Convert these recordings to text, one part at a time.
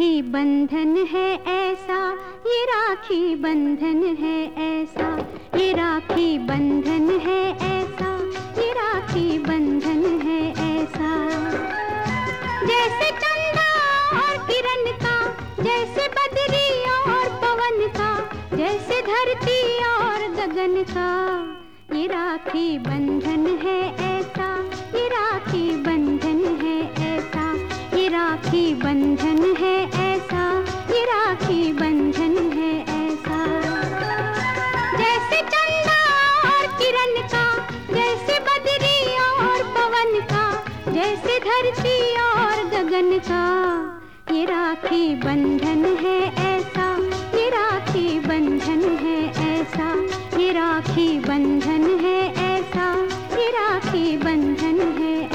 राखी बंधन है ऐसा, ये राखी बंधन है ऐसा, ये राखी बंधन है ऐसा, ये राखी बंधन है ऐसा। जैसे चंदा और किरण का, जैसे बदरी और पवन का, जैसे धरती और गगन का, ये राखी बंधन है ऐसा, ये राखी बंधन है राखी बंधन है ऐसा, ये राखी बंधन है ऐसा। जैसे चंदा और किरण का, जैसे बदरी और पवन का, जैसे धरती और गगन का, ये राखी बंधन है ऐसा, ये राखी बंधन है ऐसा, ये राखी बंधन है ऐसा, ये राखी बंधन है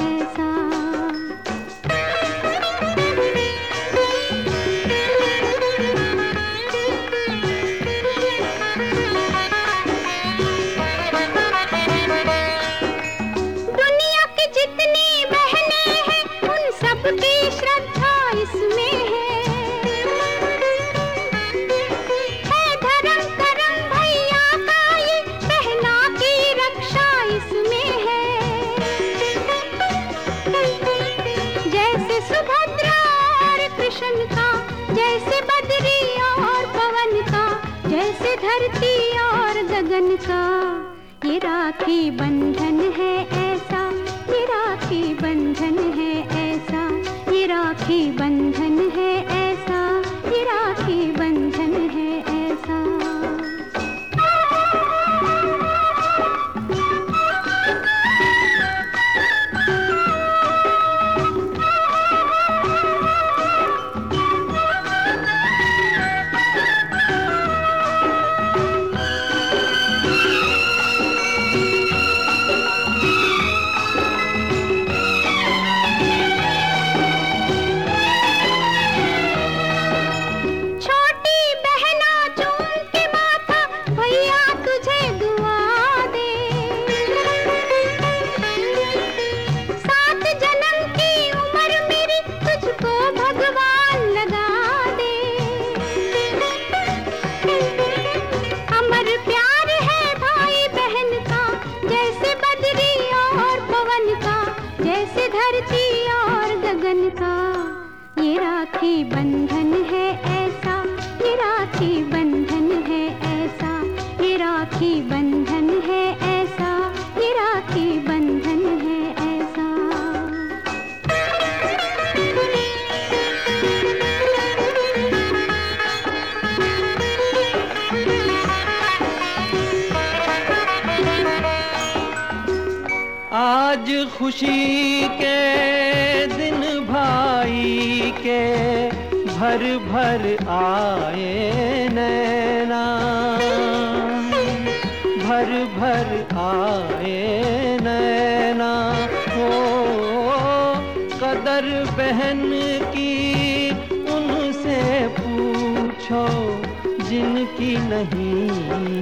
धरती गगन का ये राखी बंधन है ऐसा ये राखी बंधन है राखी बंधन है ऐसा ये राखी बंधन है राखी बंधन है ऐसा ये राखी बंधन है ऐसा ये राखी बंधन है ऐसा ये राखी बंधन है ऐसा। आज खुशी के भर भर आए नैना। भर भर आए नैना। हो कदर बहन की उनसे पूछो, जिनकी नहीं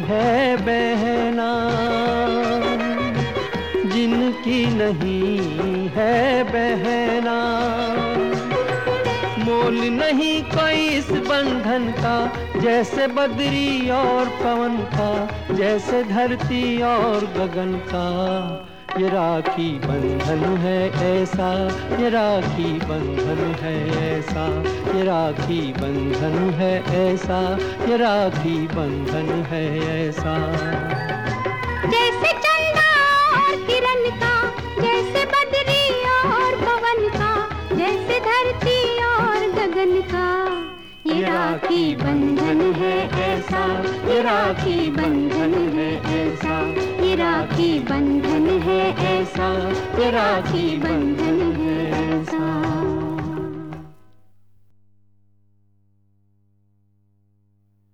है बहना। जिनकी नहीं है बहना। मोल नहीं कोई इस बंधन का, जैसे बदरी और पवन का, जैसे धरती और गगन का। ये राखी बंधन है ऐसा, ये राखी बंधन है ऐसा, ये राखी बंधन है ऐसा, ये राखी बंधन है ऐसा। राखी बंधन है ऐसा, ये राखी बंधन है ऐसा, ये राखी बंधन है ऐसा, ये राखी बंधन